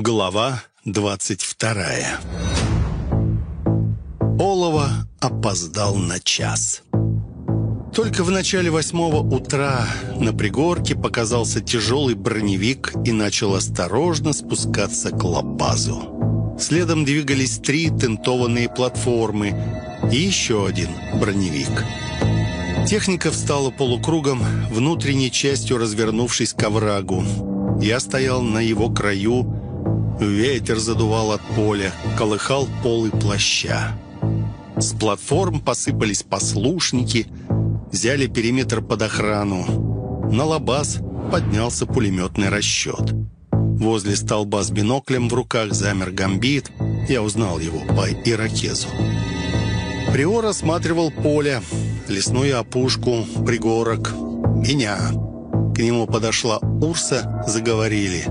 Глава двадцать вторая Олова опоздал на час. Только в начале восьмого утра на пригорке показался тяжелый броневик и начал осторожно спускаться к лабазу. Следом двигались три тентованные платформы и еще один броневик. Техника встала полукругом, внутренней частью развернувшись к оврагу. Я стоял на его краю, ветер задувал от поля, колыхал полы плаща. С платформ посыпались послушники, взяли периметр под охрану. На лабаз поднялся пулеметный расчет. Возле столба с биноклем в руках замер гамбит. Я узнал его по иракезу. Приор осматривал поле, лесную опушку, пригорок, меня. К нему подошла Урса, заговорили.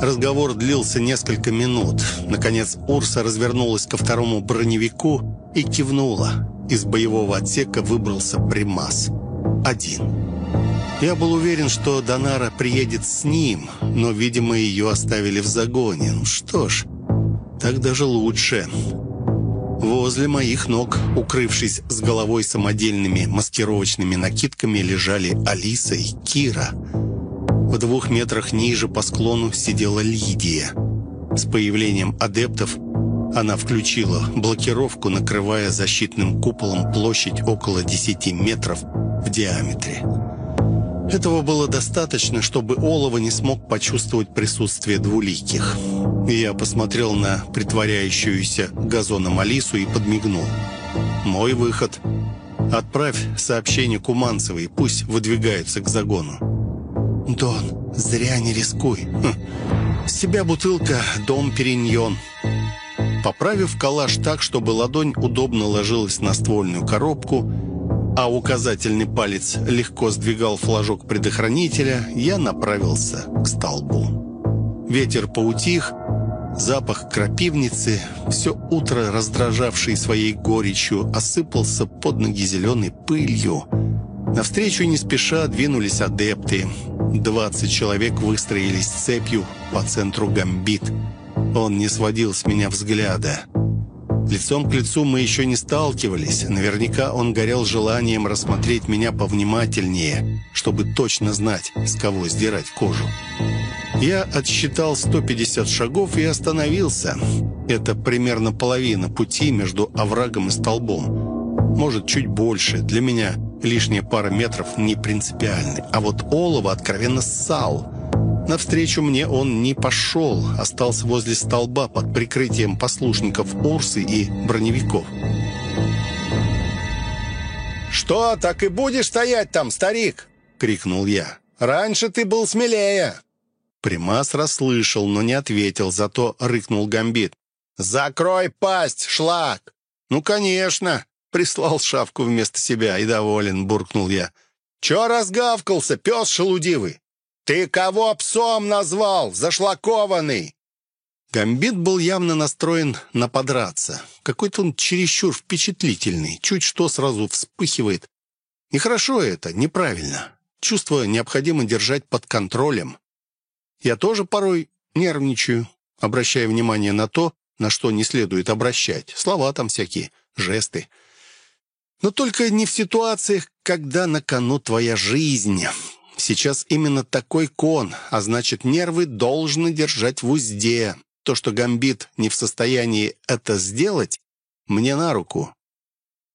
Разговор длился несколько минут. Наконец Урса развернулась ко второму броневику и кивнула. Из боевого отсека выбрался Примас. Один. Я был уверен, что Донара приедет с ним, но, видимо, ее оставили в загоне. Ну что ж, так даже лучше. Возле моих ног, укрывшись с головой самодельными маскировочными накидками, лежали Алиса и Кира. В двух метрах ниже по склону сидела Лидия. С появлением адептов она включила блокировку, накрывая защитным куполом площадь около 10 метров в диаметре. Этого было достаточно, чтобы Олова не смог почувствовать присутствие двуликих. Я посмотрел на притворяющуюся газоном Алису и подмигнул. «Мой выход. Отправь сообщение Куманцевой, пусть выдвигаются к загону». «Дон, зря не рискуй. Хм. С бутылка «Дом Периньон». Поправив калаш так, чтобы ладонь удобно ложилась на ствольную коробку, а указательный палец легко сдвигал флажок предохранителя, я направился к столбу. Ветер поутих, запах крапивницы, все утро раздражавший своей горечью, осыпался под ноги зеленой пылью. Навстречу не спеша двинулись адепты. Двадцать человек выстроились цепью по центру гамбит – он не сводил с меня взгляда. Лицом к лицу мы еще не сталкивались. Наверняка он горел желанием рассмотреть меня повнимательнее, чтобы точно знать, с кого сдирать кожу. Я отсчитал 150 шагов и остановился. Это примерно половина пути между оврагом и столбом. Может, чуть больше. Для меня лишняя пара метров не принципиальны. А вот олово откровенно ссал – Навстречу мне он не пошел, остался возле столба под прикрытием послушников Урсы и броневиков. «Что, так и будешь стоять там, старик?» — крикнул я. «Раньше ты был смелее!» Примас расслышал, но не ответил, зато рыкнул гамбит. «Закрой пасть, шлак!» «Ну, конечно!» — прислал шавку вместо себя и доволен, буркнул я. «Чё разгавкался, пес шелудивый? «Ты кого псом назвал, зашлакованный?» Гамбит был явно настроен на подраться. Какой-то он чересчур впечатлительный, чуть что сразу вспыхивает. Нехорошо это, неправильно. Чувство необходимо держать под контролем. Я тоже порой нервничаю, обращая внимание на то, на что не следует обращать. Слова там всякие, жесты. Но только не в ситуациях, когда на кону твоя жизнь. Сейчас именно такой кон, а значит, нервы должны держать в узде. То, что Гамбит не в состоянии это сделать, мне на руку.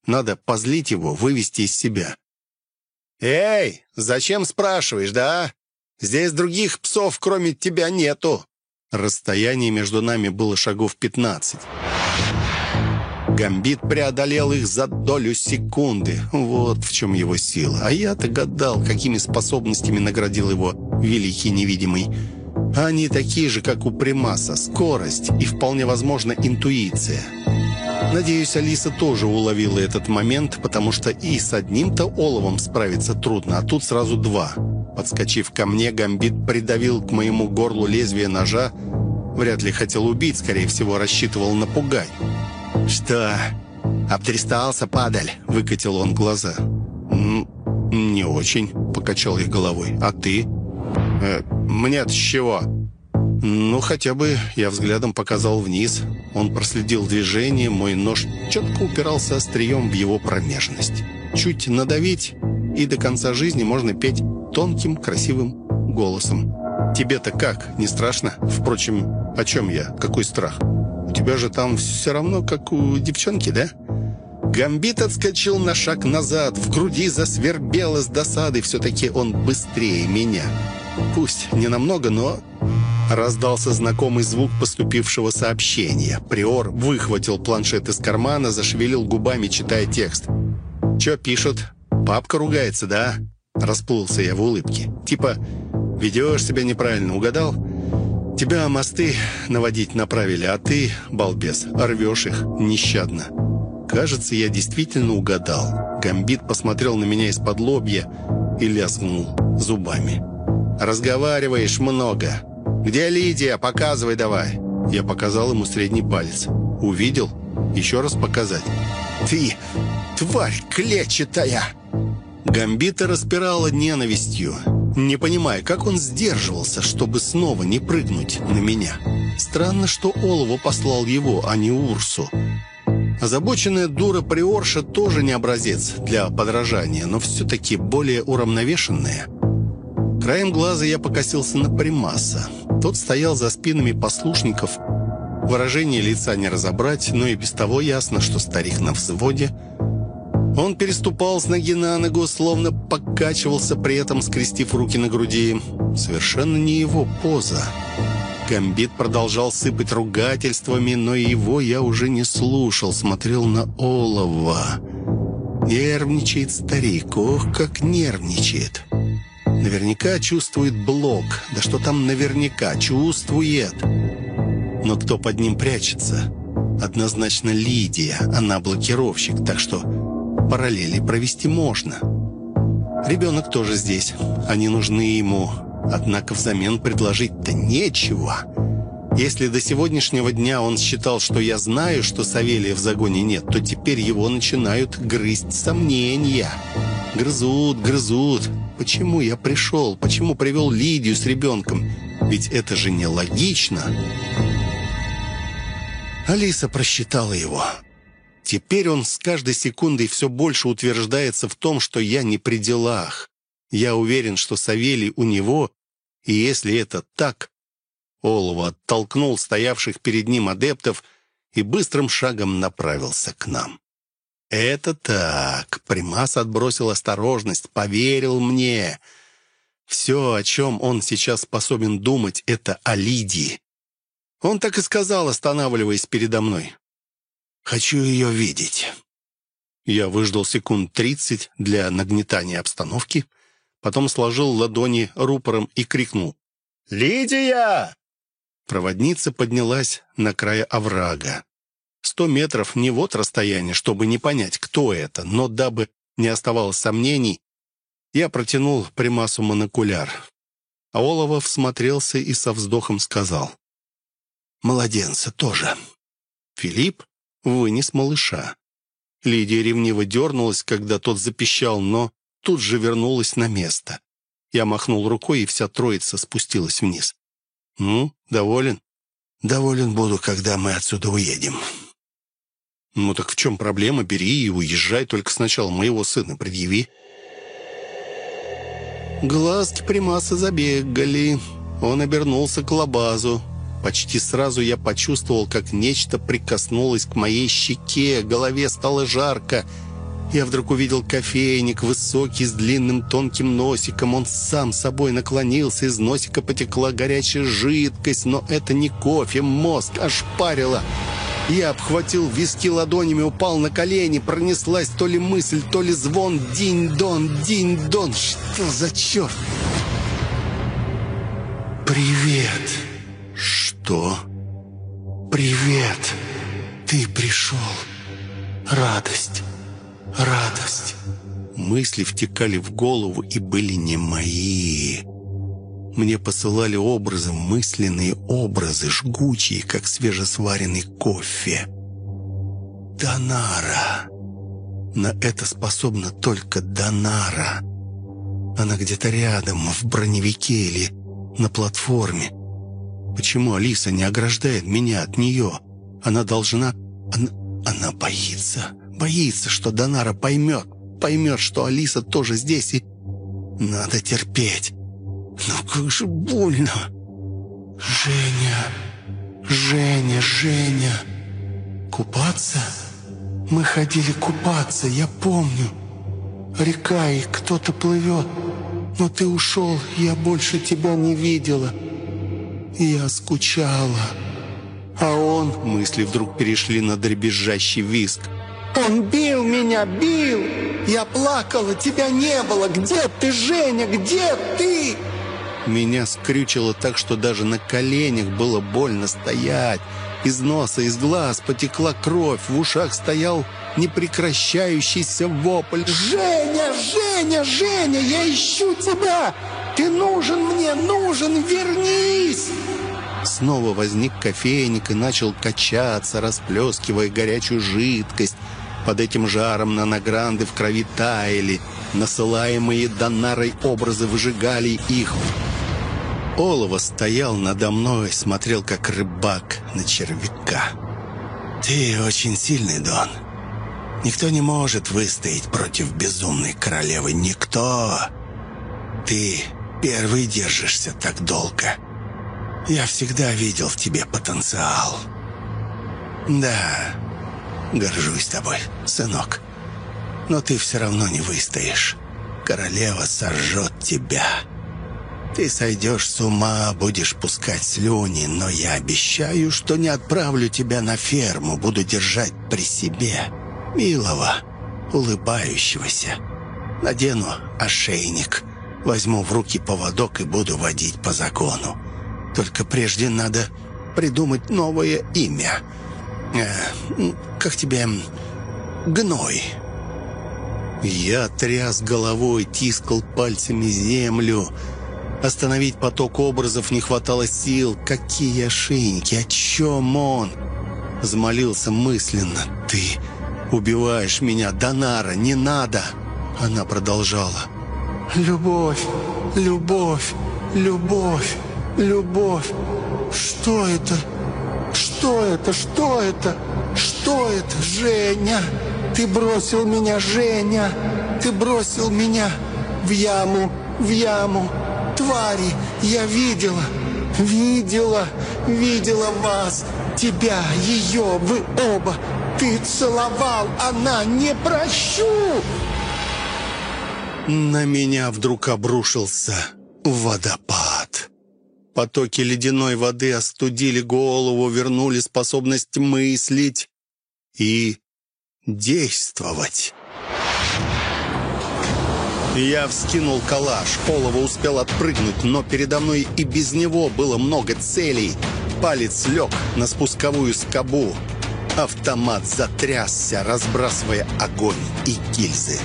Надо позлить его, вывести из себя. «Эй, зачем спрашиваешь, да? Здесь других псов, кроме тебя, нету». Расстояние между нами было шагов пятнадцать. Гамбит преодолел их за долю секунды. Вот в чем его сила. А я-то гадал, какими способностями наградил его великий невидимый. Они такие же, как у Примаса. Скорость и, вполне возможно, интуиция. Надеюсь, Алиса тоже уловила этот момент, потому что и с одним-то оловом справиться трудно, а тут сразу два. Подскочив ко мне, Гамбит придавил к моему горлу лезвие ножа. Вряд ли хотел убить, скорее всего, рассчитывал напугать. «Что, обдристался, падаль?» — выкатил он глаза. «Не очень», — покачал я головой. «А ты?» э, «Мне-то с чего?» Ну, хотя бы я взглядом показал вниз. Он проследил движение, мой нож четко упирался острием в его промежность. Чуть надавить, и до конца жизни можно петь тонким, красивым голосом. «Тебе-то как? Не страшно? Впрочем, о чем я? Какой страх? Тебя же там все равно, как у девчонки, да?» Гамбит отскочил на шаг назад, в груди засвербело с досады, все-таки он быстрее меня. Пусть не намного, но... Раздался знакомый звук поступившего сообщения. Приор выхватил планшет из кармана, зашевелил губами, читая текст. «Че пишут? Папка ругается, да?» Расплылся я в улыбке. «Типа, ведешь себя неправильно, угадал?» «Тебя мосты наводить направили, а ты, балбес, рвешь их нещадно». Кажется, я действительно угадал. Гамбит посмотрел на меня из-под лобья и лязгнул зубами. «Разговариваешь много. Где Лидия? Показывай давай». Я показал ему средний палец. «Увидел? Еще раз показать». «Ты, тварь клетчатая!» Гамбита распирала ненавистью, не понимая, как он сдерживался, чтобы снова не прыгнуть на меня. Странно, что Олову послал его, а не Урсу. Озабоченная дура Приорша тоже не образец для подражания, но все-таки более уравновешенная. Краем глаза я покосился на Примаса. Тот стоял за спинами послушников. Выражение лица не разобрать, но и без того ясно, что старик на взводе. Он переступал с ноги на ногу, словно покачивался, при этом скрестив руки на груди. Совершенно не его поза. Гамбит продолжал сыпать ругательствами, но его я уже не слушал, смотрел на Олова. Нервничает старик, ох, как нервничает. Наверняка чувствует блок. Да что там наверняка, чувствует. Но кто под ним прячется? Однозначно Лидия, она блокировщик, так что параллели провести можно. Ребенок тоже здесь, они нужны ему, Однако взамен предложить-то нечего. Если до сегодняшнего дня он считал, что я знаю, что Савелия в загоне нет, то теперь его начинают грызть сомнения. Грызут, грызут. Почему я пришел? Почему привел Лидию с ребенком? Ведь это же нелогично. Алиса просчитала его. Теперь он с каждой секундой все больше утверждается в том, что я не при делах. Я уверен, что Савелий у него, и если это так... Олова оттолкнул стоявших перед ним адептов и быстрым шагом направился к нам. «Это так!» Примас отбросил осторожность, поверил мне. Все, о чем он сейчас способен думать, это о Лидии. Он так и сказал, останавливаясь передо мной. «Хочу ее видеть». Я выждал секунд тридцать для нагнетания обстановки, потом сложил ладони рупором и крикнул «Лидия!». Проводница поднялась на край оврага. Сто метров не вот расстояние, чтобы не понять, кто это, но дабы не оставалось сомнений, я протянул примасу монокуляр. Аолова всмотрелся и со вздохом сказал «Младенца тоже». Филипп вынес малыша. Лидия ревниво дернулась, когда тот запищал, но тут же вернулась на место. Я махнул рукой, и вся троица спустилась вниз. «Ну, доволен?» «Доволен буду, когда мы отсюда уедем». «Ну так в чем проблема? Бери и уезжай, только сначала моего сына предъяви». Глазки Примаса забегали. Он обернулся к лабазу. Почти сразу я почувствовал, как нечто прикоснулось к моей щеке, голове стало жарко — я вдруг увидел кофейник, высокий, с длинным тонким носиком. Он сам собой наклонился, из носика потекла горячая жидкость, но это не кофе, мозг ошпарило. Я обхватил виски ладонями, упал на колени, пронеслась то ли мысль, то ли звон. Динь-дон, динь-дон, что за черт? «Привет!» «Что?» «Привет! Ты пришел! Радость!» радость. Мысли втекали в голову и были не мои. Мне посылали образы, мысленные образы, жгучие, как свежесваренный кофе. Донара. На это способна только Донара. Она где-то рядом, в броневике или на платформе. Почему Алиса не ограждает меня от нее? Она должна... Она, она боится. Боится, что Донара поймет. Поймет, что Алиса тоже здесь и... Надо терпеть. Но как же больно. Женя... Женя, Женя... Купаться? Мы ходили купаться, я помню. Река, и кто-то плывет. Но ты ушел, я больше тебя не видела. Я скучала. А он... Мысли вдруг перешли на дребезжащий виск. Он бил меня, бил! Я плакала, тебя не было! Где ты, Женя, где ты?» Меня скрючило так, что даже на коленях было больно стоять. Из носа, из глаз потекла кровь, в ушах стоял непрекращающийся вопль. «Женя, Женя, Женя, я ищу тебя! Ты нужен мне, нужен, вернись!» Снова возник кофейник и начал качаться, расплескивая горячую жидкость. Под этим жаром наногранды в крови таяли. Насылаемые Донарой образы выжигали их. Олова стоял надо мной, смотрел как рыбак на червяка. «Ты очень сильный, Дон. Никто не может выстоять против безумной королевы. Никто. Ты первый держишься так долго. Я всегда видел в тебе потенциал. Да, горжусь тобой, сынок. Но ты все равно не выстоишь. Королева сожжет тебя. Ты сойдешь с ума, будешь пускать слюни, но я обещаю, что не отправлю тебя на ферму, буду держать при себе. Милого, улыбающегося. Надену ошейник, возьму в руки поводок и буду водить по закону. Только прежде надо придумать новое имя. Э, как тебе... Гной. Я тряс головой, тискал пальцами землю. Остановить поток образов не хватало сил. Какие ошейники? О чем он? Взмолился мысленно. «Ты убиваешь меня, Донара, не надо!» Она продолжала. «Любовь, любовь, любовь!» Любовь. Что это? Что это? Что это? Что это, Женя? Ты бросил меня, Женя. Ты бросил меня в яму, в яму. Твари, я видела, видела, видела вас. Тебя, ее, вы оба. Ты целовал, она, не прощу. На меня вдруг обрушился водопад. Потоки ледяной воды остудили голову, вернули способность мыслить и действовать. Я вскинул калаш. Олова успел отпрыгнуть, но передо мной и без него было много целей. Палец лег на спусковую скобу. Автомат затрясся, разбрасывая огонь и гильзы.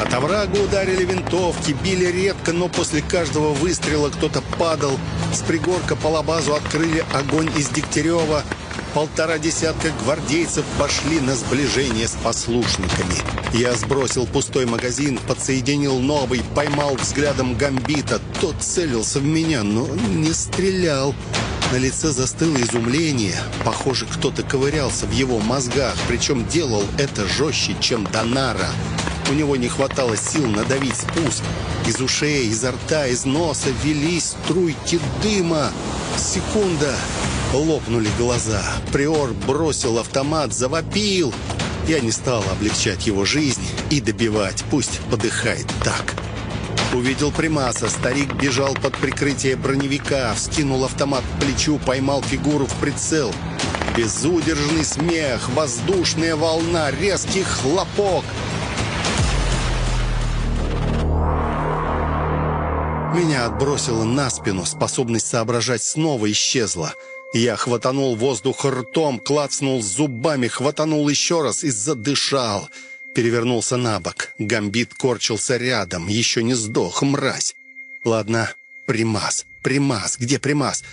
От оврага ударили винтовки, били редко, но после каждого выстрела кто-то падал. С пригорка по лабазу открыли огонь из Дегтярева. Полтора десятка гвардейцев пошли на сближение с послушниками. Я сбросил пустой магазин, подсоединил новый, поймал взглядом гамбита. Тот целился в меня, но не стрелял. На лице застыло изумление. Похоже, кто-то ковырялся в его мозгах, причем делал это жестче, чем Донара. У него не хватало сил надавить спуск. Из ушей, изо рта, из носа велись струйки дыма. Секунда. Лопнули глаза. Приор бросил автомат, завопил. Я не стал облегчать его жизнь и добивать. Пусть подыхает так. Увидел Примаса. Старик бежал под прикрытие броневика, вскинул автомат к плечу, поймал фигуру в прицел. Безудержный смех, воздушная волна, резкий хлопок — Меня отбросило на спину, способность соображать снова исчезла. Я хватанул воздух ртом, клацнул зубами, хватанул еще раз и задышал. Перевернулся на бок. Гамбит корчился рядом, еще не сдох, мразь. Ладно, примас, примас, где примас?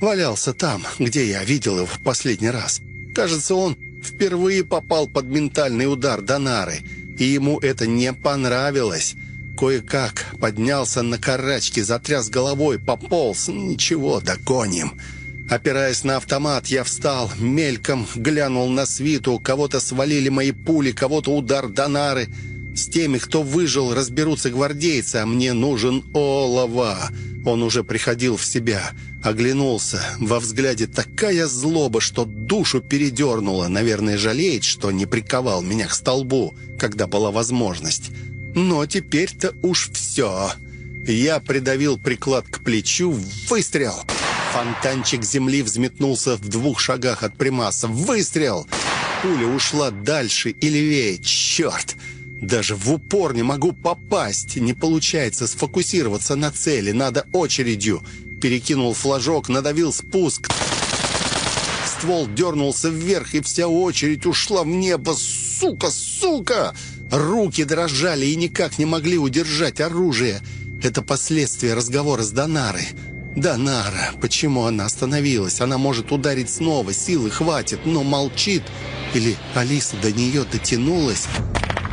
Валялся там, где я видел его в последний раз. Кажется, он впервые попал под ментальный удар Донары, и ему это не понравилось. Кое-как поднялся на карачки, затряс головой, пополз. Ничего, догоним. Опираясь на автомат, я встал, мельком глянул на свиту. Кого-то свалили мои пули, кого-то удар Донары. С теми, кто выжил, разберутся гвардейцы, а мне нужен Олова. Он уже приходил в себя, оглянулся. Во взгляде такая злоба, что душу передернула. Наверное, жалеет, что не приковал меня к столбу, когда была возможность. Но теперь-то уж все. Я придавил приклад к плечу, выстрел. Фонтанчик земли взметнулся в двух шагах от примаса. Выстрел! Пуля ушла дальше и левее. Черт! Даже в упор не могу попасть. Не получается сфокусироваться на цели. Надо очередью. Перекинул флажок, надавил спуск. Ствол дернулся вверх, и вся очередь ушла в небо. Сука, сука! Руки дрожали и никак не могли удержать оружие. Это последствия разговора с Донарой. Донара, почему она остановилась? Она может ударить снова, силы хватит, но молчит. Или Алиса до нее дотянулась?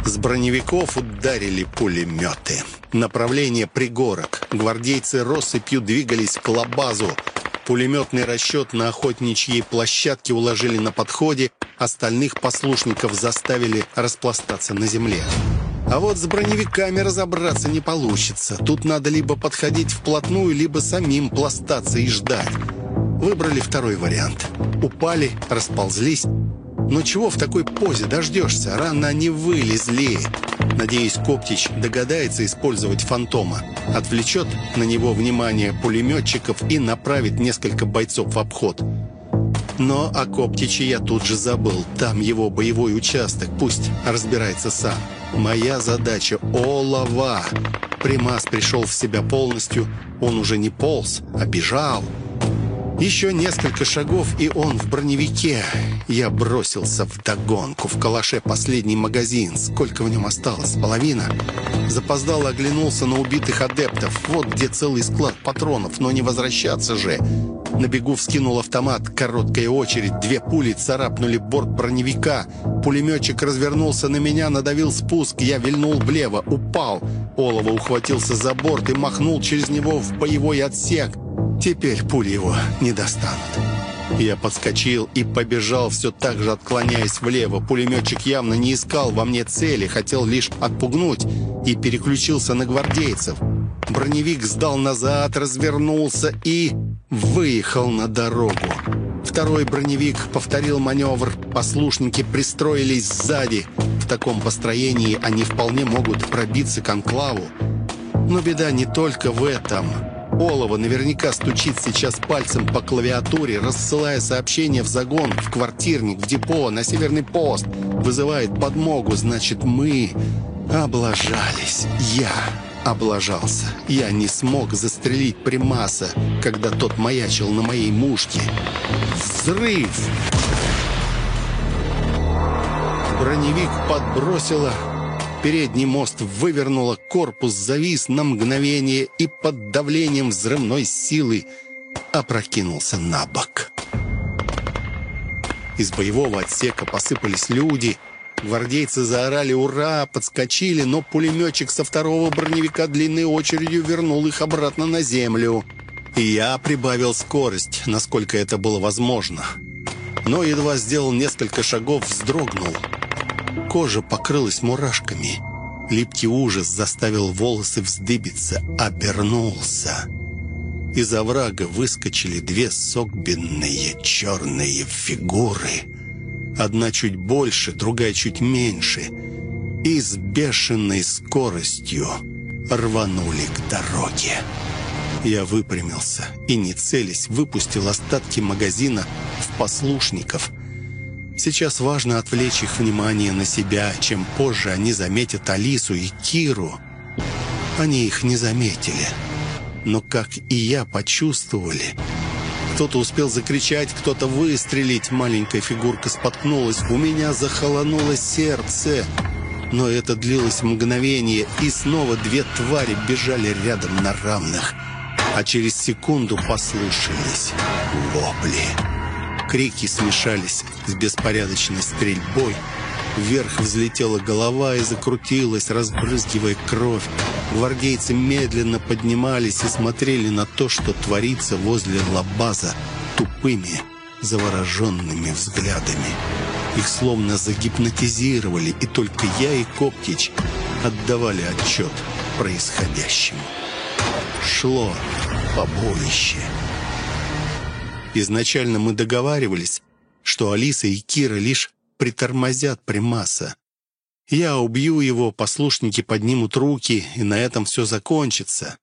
С броневиков ударили пулеметы. Направление пригорок. Гвардейцы россыпью двигались к лабазу. Пулеметный расчет на охотничьей площадке уложили на подходе, остальных послушников заставили распластаться на земле. А вот с броневиками разобраться не получится. Тут надо либо подходить вплотную, либо самим пластаться и ждать. Выбрали второй вариант. Упали, расползлись, но чего в такой позе дождешься? Рано они вылезли. Надеюсь, Коптич догадается использовать фантома. Отвлечет на него внимание пулеметчиков и направит несколько бойцов в обход. Но о Коптиче я тут же забыл. Там его боевой участок. Пусть разбирается сам. Моя задача — олова. Примас пришел в себя полностью. Он уже не полз, а бежал. Еще несколько шагов, и он в броневике. Я бросился в догонку. В калаше последний магазин. Сколько в нем осталось? Половина? Запоздал оглянулся на убитых адептов. Вот где целый склад патронов, но не возвращаться же. На бегу вскинул автомат. Короткая очередь. Две пули царапнули борт броневика. Пулеметчик развернулся на меня, надавил спуск. Я вильнул влево, упал. Олова ухватился за борт и махнул через него в боевой отсек. Теперь пули его не достанут. Я подскочил и побежал, все так же отклоняясь влево. Пулеметчик явно не искал во мне цели, хотел лишь отпугнуть и переключился на гвардейцев. Броневик сдал назад, развернулся и выехал на дорогу. Второй броневик повторил маневр. Послушники пристроились сзади. В таком построении они вполне могут пробиться к анклаву. Но беда не только в этом. Олова наверняка стучит сейчас пальцем по клавиатуре, рассылая сообщения в загон, в квартирник, в депо, на северный пост. Вызывает подмогу, значит, мы облажались. Я облажался. Я не смог застрелить Примаса, когда тот маячил на моей мушке. Взрыв! Броневик подбросило Передний мост вывернуло, корпус завис на мгновение и под давлением взрывной силы опрокинулся на бок. Из боевого отсека посыпались люди. Гвардейцы заорали «Ура!», подскочили, но пулеметчик со второго броневика длинной очередью вернул их обратно на землю. И я прибавил скорость, насколько это было возможно. Но едва сделал несколько шагов, вздрогнул – Кожа покрылась мурашками. Липкий ужас заставил волосы вздыбиться. Обернулся. Из оврага выскочили две согбенные черные фигуры. Одна чуть больше, другая чуть меньше. И с бешеной скоростью рванули к дороге. Я выпрямился и, не целясь, выпустил остатки магазина в послушников – Сейчас важно отвлечь их внимание на себя, чем позже они заметят Алису и Киру. Они их не заметили, но, как и я, почувствовали. Кто-то успел закричать, кто-то выстрелить. Маленькая фигурка споткнулась. У меня захолонуло сердце. Но это длилось мгновение, и снова две твари бежали рядом на равных. А через секунду послышались вопли. Крики смешались с беспорядочной стрельбой, Вверх взлетела голова и закрутилась, разбрызгивая кровь. Гвардейцы медленно поднимались и смотрели на то, что творится возле лабаза тупыми, завороженными взглядами. Их словно загипнотизировали, и только я и Коптич отдавали отчет происходящему. Шло побоище. Изначально мы договаривались, что Алиса и Кира лишь притормозят примаса. Я убью его, послушники поднимут руки, и на этом все закончится.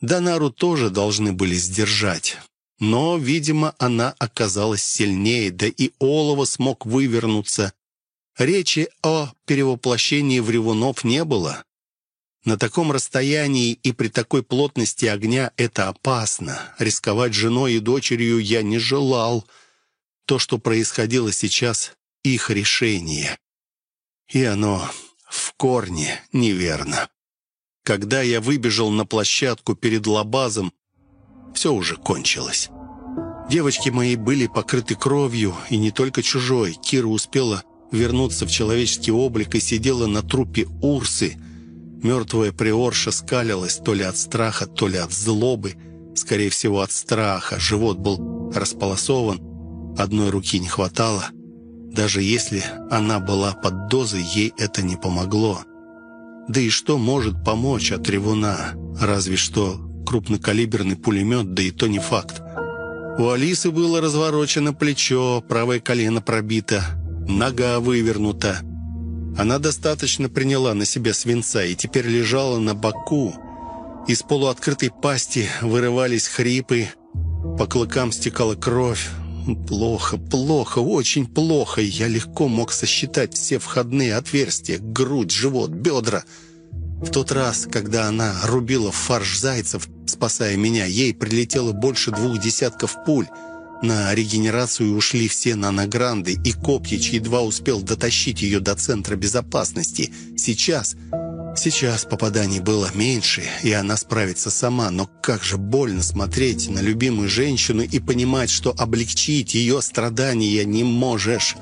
Донару тоже должны были сдержать. Но, видимо, она оказалась сильнее, да и Олова смог вывернуться. Речи о перевоплощении в ревунов не было. На таком расстоянии и при такой плотности огня это опасно. Рисковать женой и дочерью я не желал. То, что происходило сейчас, их решение. И оно в корне неверно. Когда я выбежал на площадку перед лабазом, все уже кончилось. Девочки мои были покрыты кровью, и не только чужой. Кира успела вернуться в человеческий облик и сидела на трупе Урсы. Мертвая приорша скалилась то ли от страха, то ли от злобы. Скорее всего, от страха. Живот был располосован, одной руки не хватало — даже если она была под дозой, ей это не помогло. Да и что может помочь от ревуна? Разве что крупнокалиберный пулемет, да и то не факт. У Алисы было разворочено плечо, правое колено пробито, нога вывернута. Она достаточно приняла на себя свинца и теперь лежала на боку. Из полуоткрытой пасти вырывались хрипы, по клыкам стекала кровь. Плохо, плохо, очень плохо. Я легко мог сосчитать все входные отверстия, грудь, живот, бедра. В тот раз, когда она рубила фарш зайцев, спасая меня, ей прилетело больше двух десятков пуль. На регенерацию ушли все наногранды, и Коптич едва успел дотащить ее до центра безопасности. Сейчас Сейчас попаданий было меньше, и она справится сама, но как же больно смотреть на любимую женщину и понимать, что облегчить ее страдания не можешь.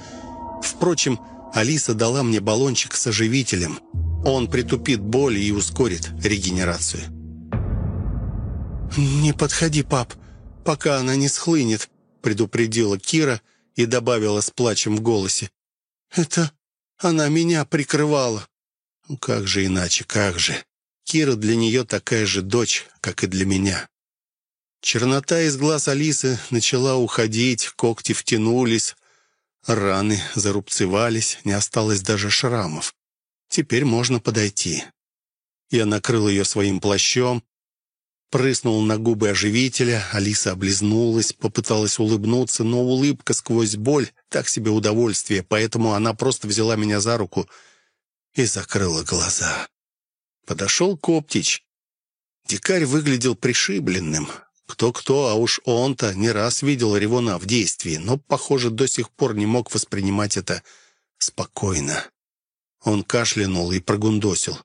Впрочем, Алиса дала мне баллончик с оживителем. Он притупит боль и ускорит регенерацию. «Не подходи, пап, пока она не схлынет», предупредила Кира и добавила с плачем в голосе. «Это она меня прикрывала». Ну как же иначе, как же? Кира для нее такая же дочь, как и для меня. Чернота из глаз Алисы начала уходить, когти втянулись, раны зарубцевались, не осталось даже шрамов. Теперь можно подойти. Я накрыл ее своим плащом, прыснул на губы оживителя, Алиса облизнулась, попыталась улыбнуться, но улыбка сквозь боль — так себе удовольствие, поэтому она просто взяла меня за руку — и закрыла глаза. Подошел Коптич. Дикарь выглядел пришибленным. Кто-кто, а уж он-то не раз видел Ревона в действии, но, похоже, до сих пор не мог воспринимать это спокойно. Он кашлянул и прогундосил.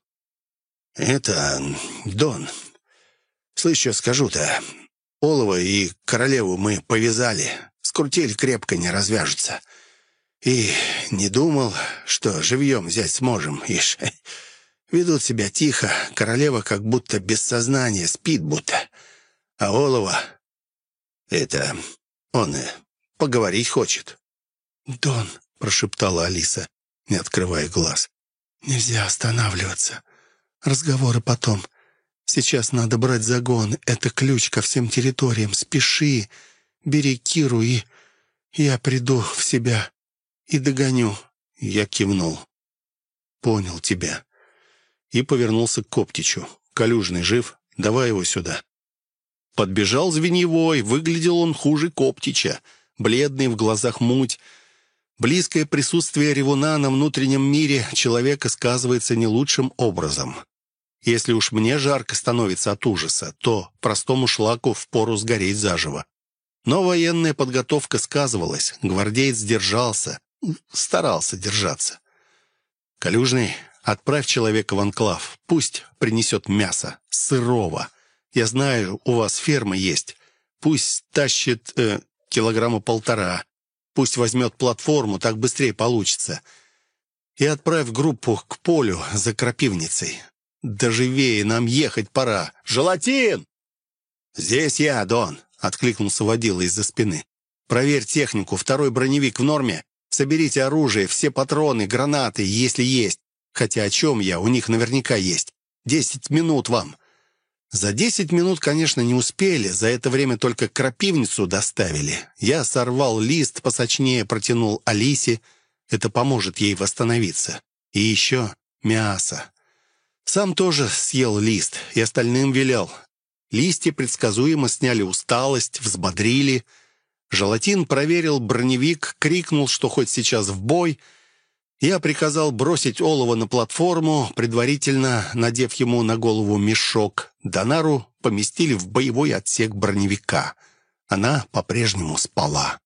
«Это Дон. Слышь, что скажу-то? Олова и королеву мы повязали. Скрутили крепко, не развяжутся. И не думал, что живьем взять сможем. Ишь, ведут себя тихо, королева как будто без сознания, спит будто. А Олова... Это... он поговорить хочет. «Дон», — прошептала Алиса, не открывая глаз. «Нельзя останавливаться. Разговоры потом. Сейчас надо брать загон. Это ключ ко всем территориям. Спеши. Бери Киру и... Я приду в себя и догоню». Я кивнул. «Понял тебя». И повернулся к Коптичу. «Калюжный жив? Давай его сюда». Подбежал Звеньевой. Выглядел он хуже Коптича. Бледный, в глазах муть. Близкое присутствие ревуна на внутреннем мире человека сказывается не лучшим образом. Если уж мне жарко становится от ужаса, то простому шлаку впору сгореть заживо. Но военная подготовка сказывалась, гвардеец держался, старался держаться. «Калюжный, отправь человека в анклав. Пусть принесет мясо, сырого. Я знаю, у вас ферма есть. Пусть тащит э, килограмма полтора. Пусть возьмет платформу, так быстрее получится. и отправь группу к полю за крапивницей. Доживее, нам ехать пора. Желатин!» «Здесь я, Дон», — откликнулся водила из-за спины. «Проверь технику, второй броневик в норме. Соберите оружие, все патроны, гранаты, если есть. Хотя о чем я, у них наверняка есть. Десять минут вам». За десять минут, конечно, не успели. За это время только крапивницу доставили. Я сорвал лист, посочнее протянул Алисе. Это поможет ей восстановиться. И еще мясо. Сам тоже съел лист и остальным велел. Листья предсказуемо сняли усталость, взбодрили. Желатин проверил броневик, крикнул, что хоть сейчас в бой — я приказал бросить олово на платформу, предварительно надев ему на голову мешок. Донару поместили в боевой отсек броневика. Она по-прежнему спала.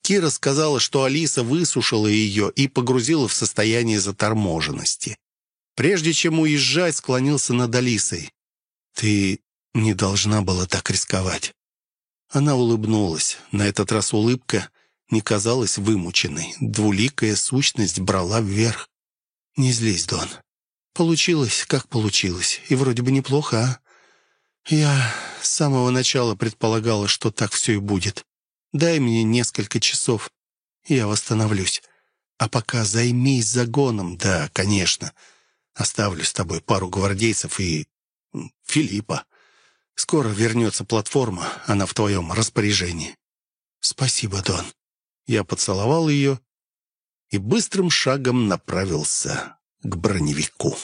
Кира сказала, что Алиса высушила ее и погрузила в состояние заторможенности. Прежде чем уезжать, склонился над Алисой. «Ты не должна была так рисковать». Она улыбнулась. На этот раз улыбка не казалась вымученной. Двуликая сущность брала вверх. «Не злись, Дон. Получилось, как получилось. И вроде бы неплохо, а? Я с самого начала предполагала, что так все и будет. Дай мне несколько часов, я восстановлюсь. А пока займись загоном. Да, конечно. Оставлю с тобой пару гвардейцев и... Филиппа. Скоро вернется платформа, она в твоем распоряжении. Спасибо, Дон. Я поцеловал ее и быстрым шагом направился к броневику.